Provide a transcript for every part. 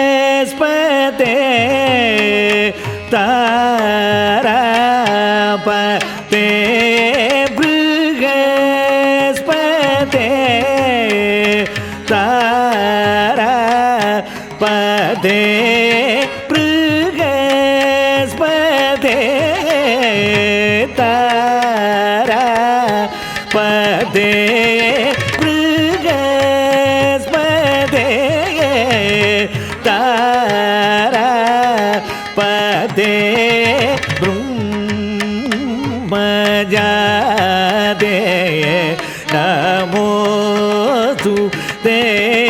बृहस्पते तारापते पदे प्रगेष्पदे तारा पदे प्रिगे पदे तारा पदे मे तो ते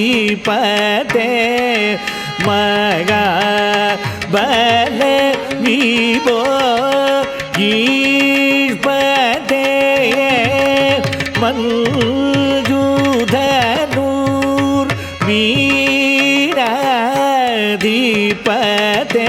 धनुर्वीराधिपते मगा बल विभो ईर्पते मञ्जुधनुर्वीराधिपते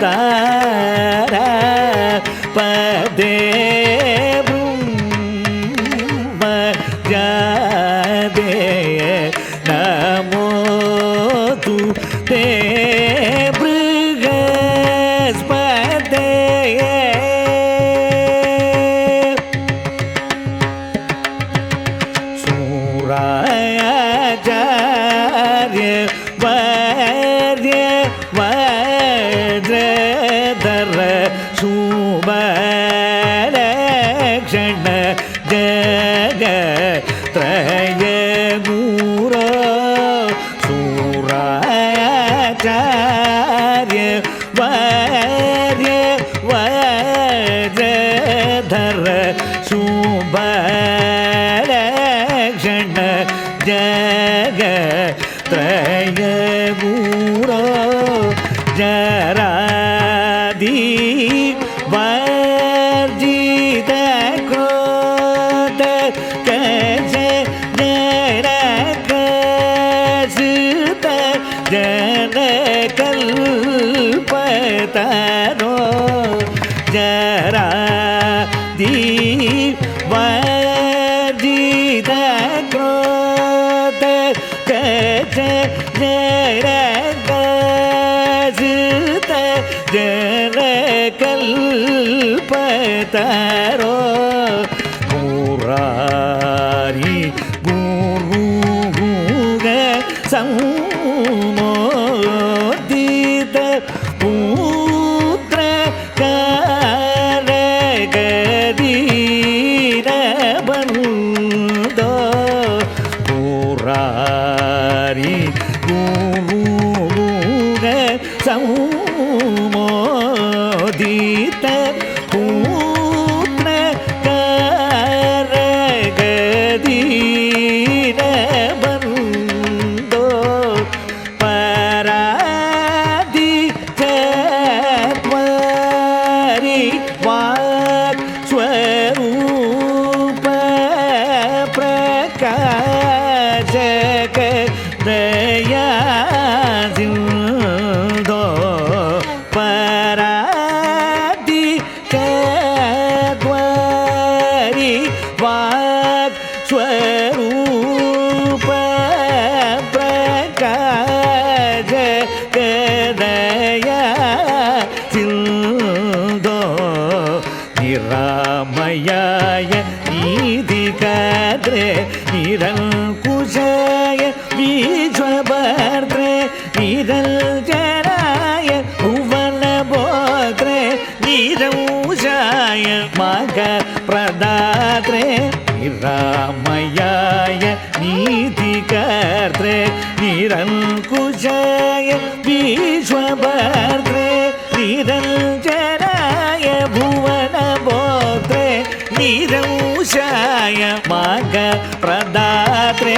தர பதே ஜா शुभलक्षण जग त्रय गुरो सूराचार्य वैर्य वज्रधर शुभलक्षण जग त्रय गुरो जरादि ತನೋ ಜರಾದಿ ವಜಿದ ಕ್ರೋತ ಗಜ ಜರ ಗಜಿತ ಜರ ಕಲ್ಪತರೋ ಮೂರಾರಿ ಗುರು ಸಂಮೋ रारी गू गू गू गे समोदित पूर्ण कर गदीर बंदो परादि चरी वाक स्वरूप जग दया परादी के द्वारी वाग स्वरूप प्रकाश दया जिंदो निरामया नीति कद्रे निरंकु विष्वभर्त्रे निरं जराय भुवनबोत्रे निरंशय माघ प्रदात्रे रामयाय नीति कर्त्रे निरङ्कुशय विश्वभर्त्रे निरंजराय भुवनबोत्रे निरंशय माघ प्रदात्रे